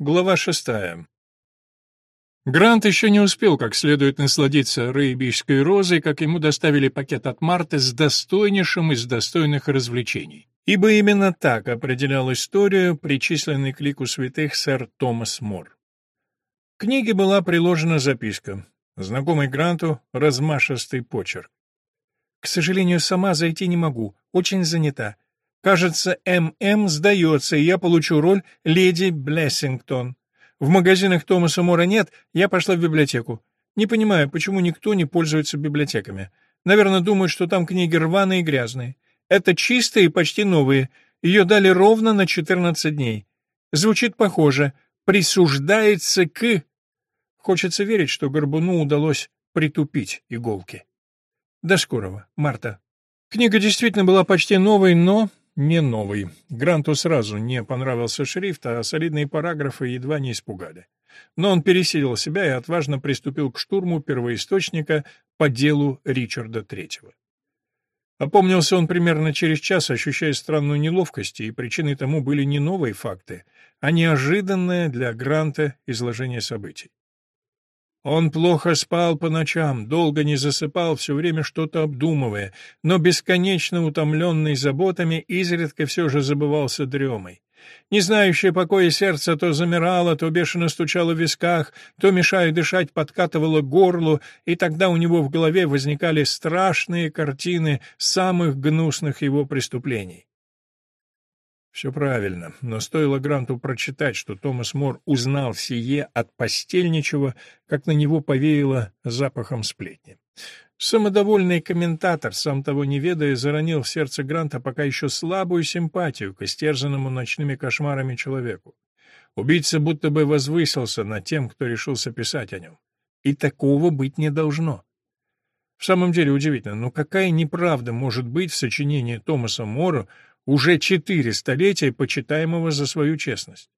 Глава шестая. Грант еще не успел как следует насладиться рейбийской розой, как ему доставили пакет от Марты с достойнейшим из достойных развлечений. Ибо именно так определял историю, причисленный к лику святых сэр Томас Мор. К книге была приложена записка. Знакомый Гранту размашистый почерк. «К сожалению, сама зайти не могу. Очень занята. Кажется, М.М. сдается, и я получу роль леди Блессингтон. В магазинах Томаса Мора нет, я пошла в библиотеку. Не понимаю, почему никто не пользуется библиотеками. Наверное, думают, что там книги рваные и грязные. Это чистые и почти новые. Ее дали ровно на 14 дней. Звучит похоже. Присуждается к... Хочется верить, что Горбуну удалось притупить иголки. До скорого, Марта. Книга действительно была почти новой, но не новый. Гранту сразу не понравился шрифт, а солидные параграфы едва не испугали. Но он пересилил себя и отважно приступил к штурму первоисточника по делу Ричарда Третьего. Опомнился он примерно через час, ощущая странную неловкость, и причиной тому были не новые факты, а неожиданное для Гранта изложение событий. Он плохо спал по ночам, долго не засыпал, все время что-то обдумывая, но бесконечно утомленный заботами изредка все же забывался дремой. Не знающее покоя сердце то замирало, то бешено стучало в висках, то, мешая дышать, подкатывало горлу, и тогда у него в голове возникали страшные картины самых гнусных его преступлений. Все правильно, но стоило Гранту прочитать, что Томас Мор узнал сие от постельничего, как на него повеяло запахом сплетни. Самодовольный комментатор, сам того не ведая, заронил в сердце Гранта пока еще слабую симпатию к истерзанному ночными кошмарами человеку. Убийца будто бы возвысился над тем, кто решился писать о нем. И такого быть не должно. В самом деле удивительно, но какая неправда может быть в сочинении Томаса Мора уже четыре столетия почитаемого за свою честность.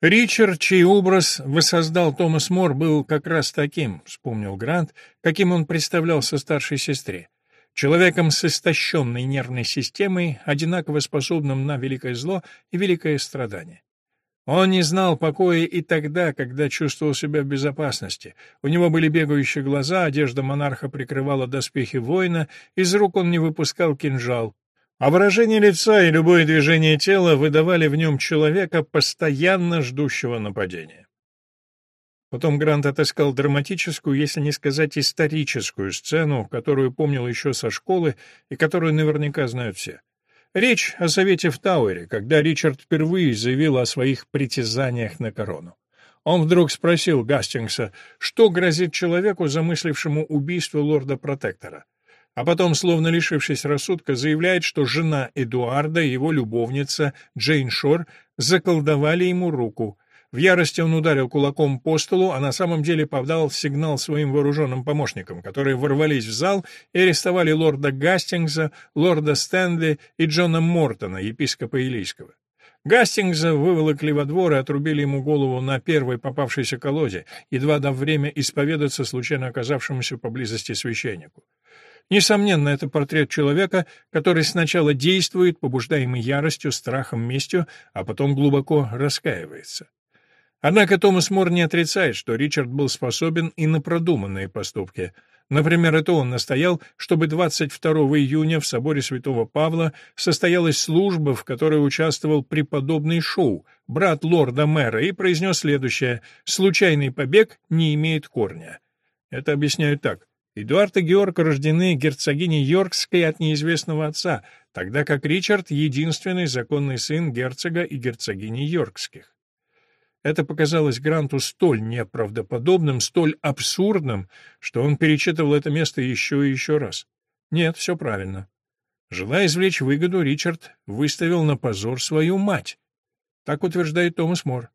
Ричард, чей образ воссоздал Томас Мор, был как раз таким, вспомнил Грант, каким он представлялся старшей сестре. Человеком с истощенной нервной системой, одинаково способным на великое зло и великое страдание. Он не знал покоя и тогда, когда чувствовал себя в безопасности. У него были бегающие глаза, одежда монарха прикрывала доспехи воина, из рук он не выпускал кинжал, а выражение лица и любое движение тела выдавали в нем человека, постоянно ждущего нападения. Потом Грант отыскал драматическую, если не сказать историческую сцену, которую помнил еще со школы и которую наверняка знают все. Речь о совете в Тауэре, когда Ричард впервые заявил о своих притязаниях на корону. Он вдруг спросил Гастингса, что грозит человеку, замыслившему убийство лорда-протектора а потом, словно лишившись рассудка, заявляет, что жена Эдуарда и его любовница Джейн Шор заколдовали ему руку. В ярости он ударил кулаком по столу, а на самом деле подал сигнал своим вооруженным помощникам, которые ворвались в зал и арестовали лорда Гастингса, лорда Стэнли и Джона Мортона, епископа Илийского. Гастингса выволокли во двор и отрубили ему голову на первой попавшейся колоде, едва дав время исповедаться случайно оказавшемуся поблизости священнику. Несомненно, это портрет человека, который сначала действует, побуждаемый яростью, страхом, местью, а потом глубоко раскаивается. Однако Томас Мор не отрицает, что Ричард был способен и на продуманные поступки. Например, это он настоял, чтобы 22 июня в соборе Святого Павла состоялась служба, в которой участвовал преподобный Шоу, брат лорда-мэра, и произнес следующее «Случайный побег не имеет корня». Это объясняют так. Эдуард и Георг рождены герцогиней Йоркской от неизвестного отца, тогда как Ричард — единственный законный сын герцога и герцогини Йоркских. Это показалось Гранту столь неправдоподобным, столь абсурдным, что он перечитывал это место еще и еще раз. Нет, все правильно. Желая извлечь выгоду, Ричард выставил на позор свою мать. Так утверждает Томас Мор.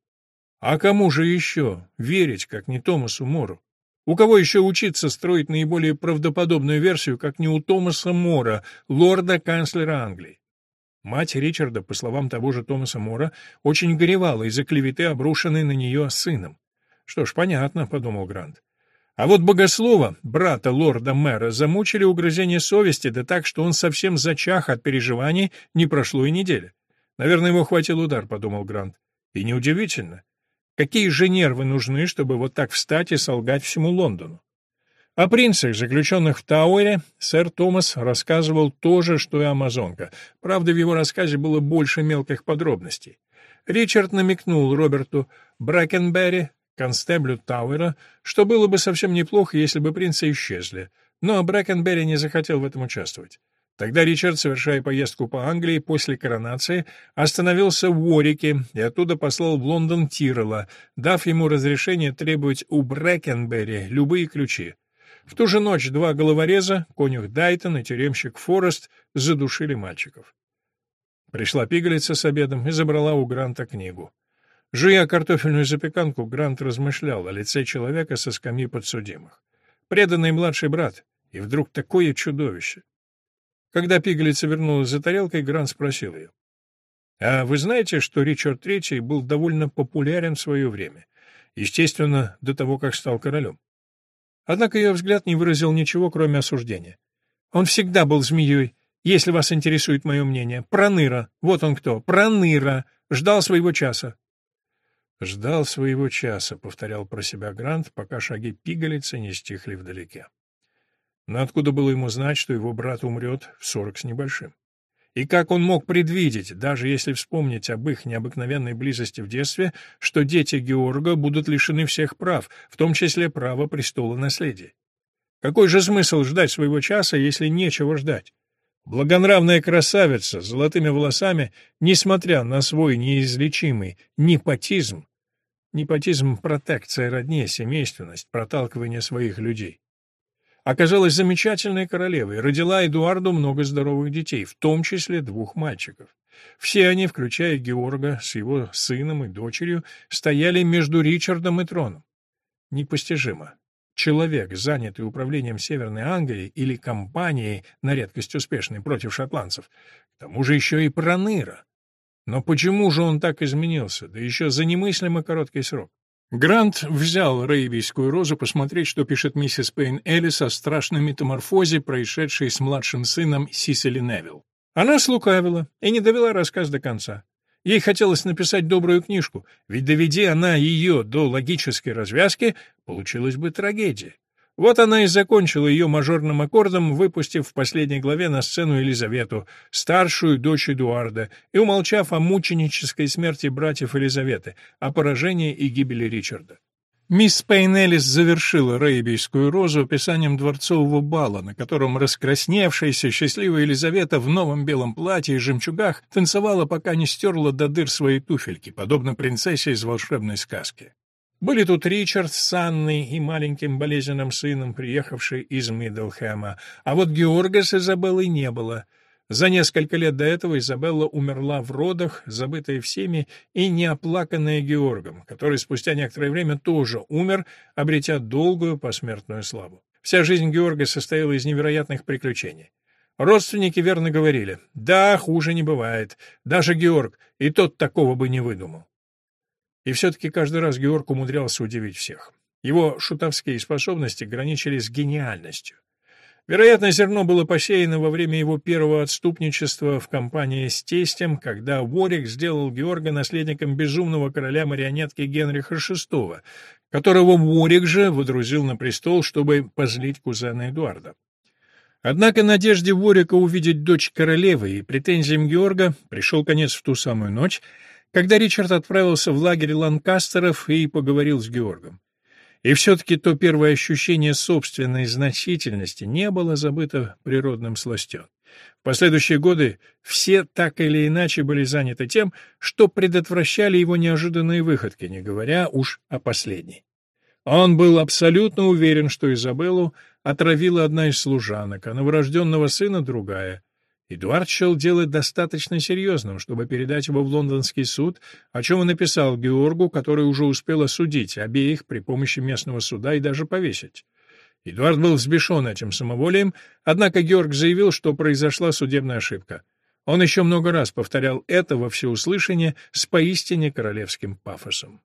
А кому же еще верить, как не Томасу Мору? У кого еще учиться строить наиболее правдоподобную версию, как не у Томаса Мора, лорда-канцлера Англии? Мать Ричарда, по словам того же Томаса Мора, очень горевала из-за клеветы, обрушенной на нее сыном. «Что ж, понятно», — подумал Грант. А вот богослова, брата лорда-мэра, замучили угрызения совести, да так, что он совсем зачах от переживаний, не прошло и недели. «Наверное, его хватил удар», — подумал Грант. «И неудивительно. Какие же нервы нужны, чтобы вот так встать и солгать всему Лондону? О принцах, заключенных в Тауэре, сэр Томас рассказывал то же, что и Амазонка. Правда, в его рассказе было больше мелких подробностей. Ричард намекнул Роберту Бракенберри, констеблю Тауэра, что было бы совсем неплохо, если бы принцы исчезли. Но Бракенберри не захотел в этом участвовать. Тогда Ричард, совершая поездку по Англии после коронации, остановился в Уорике и оттуда послал в Лондон Тиррелла, дав ему разрешение требовать у Брэкенберри любые ключи. В ту же ночь два головореза, конюх Дайтон и тюремщик Форест, задушили мальчиков. Пришла пигалица с обедом и забрала у Гранта книгу. Жуя картофельную запеканку, Грант размышлял о лице человека со скамьи подсудимых. Преданный младший брат, и вдруг такое чудовище. Когда пигалица вернулась за тарелкой, Грант спросил ее. «А вы знаете, что Ричард III был довольно популярен в свое время? Естественно, до того, как стал королем. Однако ее взгляд не выразил ничего, кроме осуждения. Он всегда был змеей, если вас интересует мое мнение. Проныра, вот он кто, проныра, ждал своего часа. «Ждал своего часа», — повторял про себя Грант, пока шаги пигалицы не стихли вдалеке. Но откуда было ему знать, что его брат умрет в сорок с небольшим? И как он мог предвидеть, даже если вспомнить об их необыкновенной близости в детстве, что дети Георга будут лишены всех прав, в том числе права престола наследия? Какой же смысл ждать своего часа, если нечего ждать? Благонравная красавица с золотыми волосами, несмотря на свой неизлечимый непотизм, непотизм — протекция родне, семейственность, проталкивание своих людей, оказалась замечательной королевой, родила Эдуарду много здоровых детей, в том числе двух мальчиков. Все они, включая Георга с его сыном и дочерью, стояли между Ричардом и троном. Непостижимо. Человек, занятый управлением Северной Англии или кампанией, на редкость успешной, против шотландцев, к тому же еще и проныра. Но почему же он так изменился, да еще за немыслимо короткий срок? Грант взял рейвийскую розу посмотреть, что пишет миссис Пейн Эллис о страшной метаморфозе, происшедшей с младшим сыном Сисели Невилл. Она слукавила и не довела рассказ до конца. Ей хотелось написать добрую книжку, ведь доведи она ее до логической развязки, получилась бы трагедия. Вот она и закончила ее мажорным аккордом, выпустив в последней главе на сцену Елизавету, старшую дочь Эдуарда, и умолчав о мученической смерти братьев Елизаветы, о поражении и гибели Ричарда. Мисс Пейнеллис завершила рейбийскую розу описанием дворцового бала, на котором раскрасневшаяся счастливая Елизавета в новом белом платье и жемчугах танцевала, пока не стерла до дыр свои туфельки, подобно принцессе из волшебной сказки. Были тут Ричард с Анной и маленьким болезненным сыном, приехавший из Миддлхэма, а вот Георга с Изабеллой не было. За несколько лет до этого Изабелла умерла в родах, забытая всеми и неоплаканная Георгом, который спустя некоторое время тоже умер, обретя долгую посмертную славу. Вся жизнь Георга состояла из невероятных приключений. Родственники верно говорили, да, хуже не бывает, даже Георг, и тот такого бы не выдумал. И все-таки каждый раз Георг умудрялся удивить всех. Его шутовские способности граничили с гениальностью. Вероятно, зерно было посеяно во время его первого отступничества в компании с тестем, когда Ворик сделал Георга наследником безумного короля марионетки Генриха VI, которого Ворик же водрузил на престол, чтобы позлить кузена Эдуарда. Однако надежде Ворика увидеть дочь королевы и претензиям Георга пришел конец в ту самую ночь, когда Ричард отправился в лагерь Ланкастеров и поговорил с Георгом. И все-таки то первое ощущение собственной значительности не было забыто природным сластен. В последующие годы все так или иначе были заняты тем, что предотвращали его неожиданные выходки, не говоря уж о последней. Он был абсолютно уверен, что Изабеллу отравила одна из служанок, а новорожденного сына — другая. Эдуард счел дело достаточно серьезным, чтобы передать его в лондонский суд, о чем он написал Георгу, который уже успел осудить обеих при помощи местного суда и даже повесить. Эдуард был взбешен этим самоволием, однако Георг заявил, что произошла судебная ошибка. Он еще много раз повторял это во всеуслышание с поистине королевским пафосом.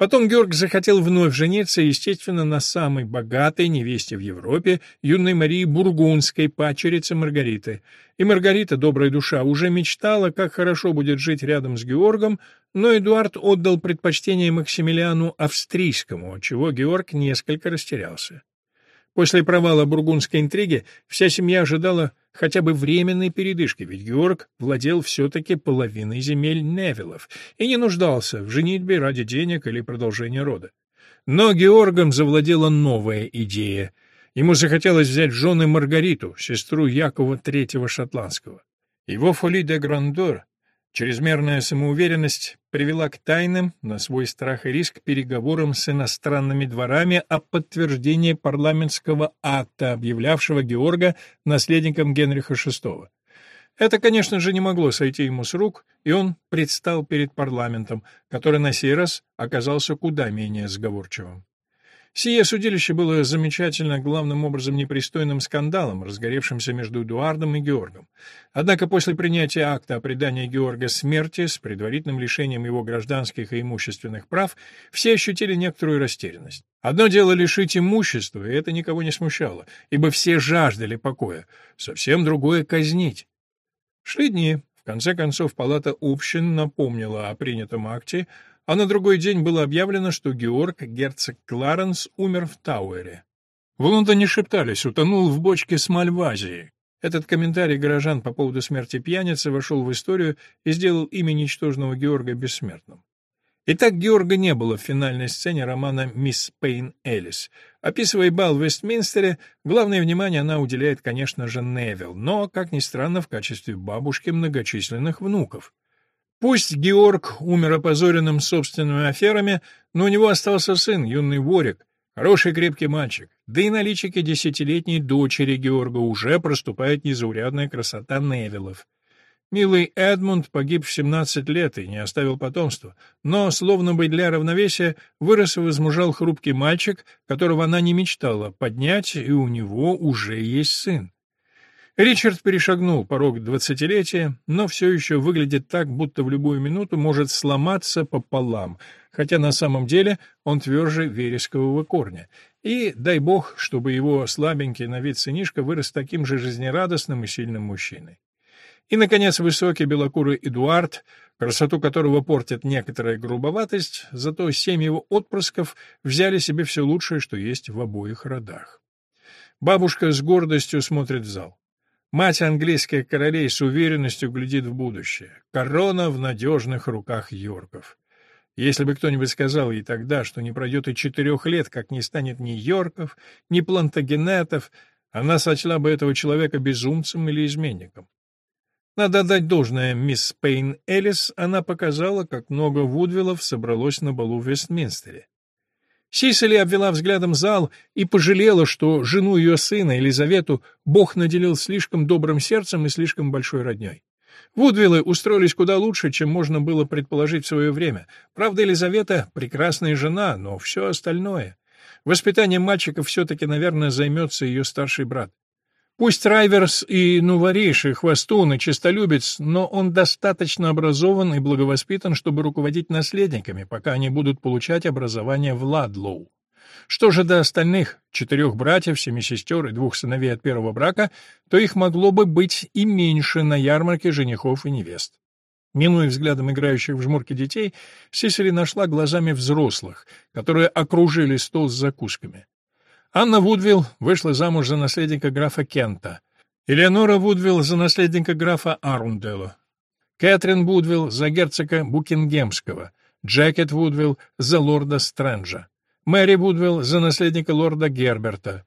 Потом Георг захотел вновь жениться, естественно, на самой богатой невесте в Европе, юной Марии Бургундской, падчерице Маргариты. И Маргарита, добрая душа, уже мечтала, как хорошо будет жить рядом с Георгом, но Эдуард отдал предпочтение Максимилиану Австрийскому, чего Георг несколько растерялся. После провала бургундской интриги вся семья ожидала хотя бы временной передышки, ведь Георг владел все-таки половиной земель Невилов и не нуждался в женитьбе ради денег или продолжения рода. Но Георгом завладела новая идея. Ему захотелось взять жены Маргариту, сестру Якова III Шотландского. Его фоли де грандор Чрезмерная самоуверенность привела к тайным, на свой страх и риск, переговорам с иностранными дворами о подтверждении парламентского акта, объявлявшего Георга наследником Генриха VI. Это, конечно же, не могло сойти ему с рук, и он предстал перед парламентом, который на сей раз оказался куда менее сговорчивым. Сие судилище было замечательно, главным образом непристойным скандалом, разгоревшимся между Эдуардом и Георгом. Однако после принятия акта о предании Георга смерти с предварительным лишением его гражданских и имущественных прав, все ощутили некоторую растерянность. Одно дело лишить имущества, и это никого не смущало, ибо все жаждали покоя. Совсем другое — казнить. Шли дни. В конце концов, палата общин напомнила о принятом акте, а на другой день было объявлено, что Георг, герцог Кларенс, умер в Тауэре. В Лондоне шептались, утонул в бочке с Мальвазией. Этот комментарий горожан по поводу смерти пьяницы вошел в историю и сделал имя ничтожного Георга бессмертным. Итак, Георга не было в финальной сцене романа «Мисс Пейн Элис». Описывая бал в Вестминстере, главное внимание она уделяет, конечно же, Невилл, но, как ни странно, в качестве бабушки многочисленных внуков. Пусть Георг умер опозоренным собственными аферами, но у него остался сын, юный Ворик, хороший крепкий мальчик. Да и на личике десятилетней дочери Георга уже проступает незаурядная красота Невилов. Милый Эдмунд погиб в 17 лет и не оставил потомства, но, словно бы для равновесия, вырос и возмужал хрупкий мальчик, которого она не мечтала поднять, и у него уже есть сын. Ричард перешагнул порог двадцатилетия, но все еще выглядит так, будто в любую минуту может сломаться пополам, хотя на самом деле он тверже верескового корня. И дай бог, чтобы его слабенький на вид сынишка вырос таким же жизнерадостным и сильным мужчиной. И, наконец, высокий белокурый Эдуард, красоту которого портит некоторая грубоватость, зато семь его отпрысков взяли себе все лучшее, что есть в обоих родах. Бабушка с гордостью смотрит в зал. Мать английских королей с уверенностью глядит в будущее. Корона в надежных руках Йорков. Если бы кто-нибудь сказал ей тогда, что не пройдет и четырех лет, как не станет ни Йорков, ни Плантагенетов, она сочла бы этого человека безумцем или изменником. Надо отдать должное мисс Пейн Элис, она показала, как много Вудвиллов собралось на балу в Вестминстере. Сисели обвела взглядом зал и пожалела, что жену ее сына, Елизавету, Бог наделил слишком добрым сердцем и слишком большой родней. Вудвиллы устроились куда лучше, чем можно было предположить в свое время. Правда, Елизавета — прекрасная жена, но все остальное... Воспитанием мальчиков все-таки, наверное, займется ее старший брат. Пусть Райверс и нувориш, и хвостун, и честолюбец, но он достаточно образован и благовоспитан, чтобы руководить наследниками, пока они будут получать образование в Ладлоу. Что же до остальных, четырех братьев, семи сестер и двух сыновей от первого брака, то их могло бы быть и меньше на ярмарке женихов и невест. Минуя взглядом играющих в жмурке детей, Сисели нашла глазами взрослых, которые окружили стол с закусками. Анна Вудвилл вышла замуж за наследника графа Кента. Элеонора Вудвилл за наследника графа Арунделла. Кэтрин Вудвилл за герцога Букингемского. Джекет Вудвилл за лорда Стрэнджа. Мэри Вудвилл за наследника лорда Герберта.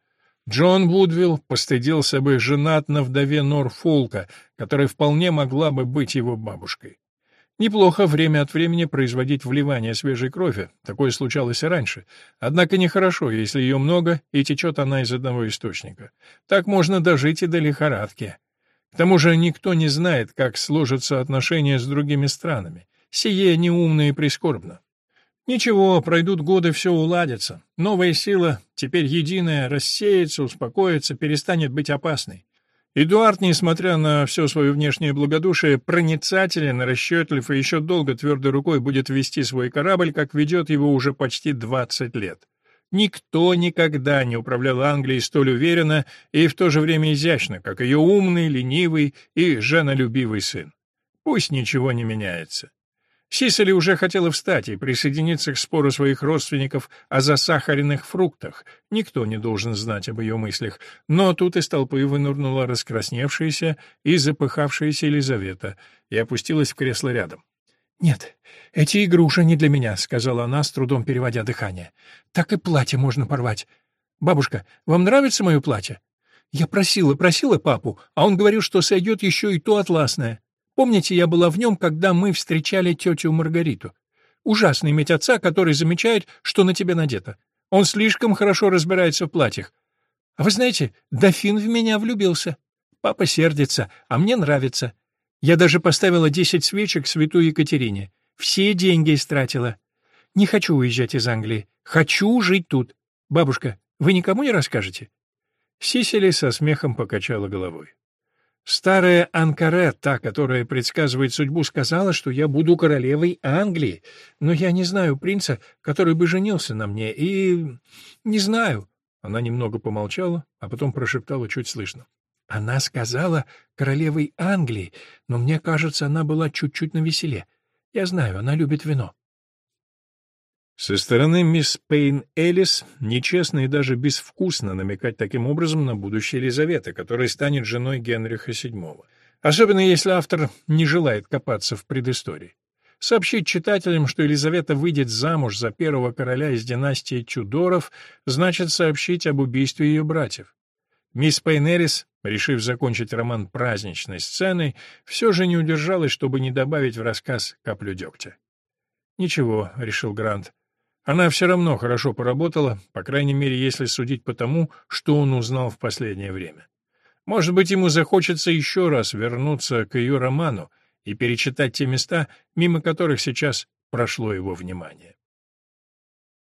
Джон Вудвилл постыдился бы женат на вдове Норфолка, которая вполне могла бы быть его бабушкой. Неплохо время от времени производить вливание свежей крови, такое случалось и раньше. Однако нехорошо, если ее много, и течет она из одного источника. Так можно дожить и до лихорадки. К тому же никто не знает, как сложатся отношения с другими странами. Сие неумно и прискорбно. Ничего, пройдут годы, все уладится. Новая сила, теперь единая, рассеется, успокоится, перестанет быть опасной. Эдуард, несмотря на все свое внешнее благодушие, проницателен, расчетлив и еще долго твердой рукой будет вести свой корабль, как ведет его уже почти 20 лет. Никто никогда не управлял Англией столь уверенно и в то же время изящно, как ее умный, ленивый и женолюбивый сын. Пусть ничего не меняется. Сисели уже хотела встать и присоединиться к спору своих родственников о засахаренных фруктах. Никто не должен знать об ее мыслях. Но тут из толпы вынырнула раскрасневшаяся и запыхавшаяся Елизавета и опустилась в кресло рядом. «Нет, эти игруши не для меня», — сказала она, с трудом переводя дыхание. «Так и платье можно порвать. Бабушка, вам нравится мое платье?» «Я просила, просила папу, а он говорил, что сойдет еще и то атласное. Помните, я была в нем, когда мы встречали тетю Маргариту? Ужасно иметь отца, который замечает, что на тебе надето. Он слишком хорошо разбирается в платьях. А вы знаете, дофин в меня влюбился. Папа сердится, а мне нравится. Я даже поставила десять свечек святой Екатерине. Все деньги истратила. Не хочу уезжать из Англии. Хочу жить тут. Бабушка, вы никому не расскажете?» Сисели со смехом покачала головой. Старая Анкаре, та, которая предсказывает судьбу, сказала, что я буду королевой Англии, но я не знаю принца, который бы женился на мне, и... не знаю. Она немного помолчала, а потом прошептала чуть слышно. Она сказала королевой Англии, но мне кажется, она была чуть-чуть навеселе. Я знаю, она любит вино. Со стороны мисс Пейн Элис нечестно и даже безвкусно намекать таким образом на будущее Елизаветы, которая станет женой Генриха VII. Особенно если автор не желает копаться в предыстории. Сообщить читателям, что Елизавета выйдет замуж за первого короля из династии Тюдоров, значит сообщить об убийстве ее братьев. Мисс Пейн Элис, решив закончить роман праздничной сценой, все же не удержалась, чтобы не добавить в рассказ каплю дегтя. «Ничего», — решил Грант, она все равно хорошо поработала, по крайней мере, если судить по тому, что он узнал в последнее время. Может быть, ему захочется еще раз вернуться к ее роману и перечитать те места, мимо которых сейчас прошло его внимание.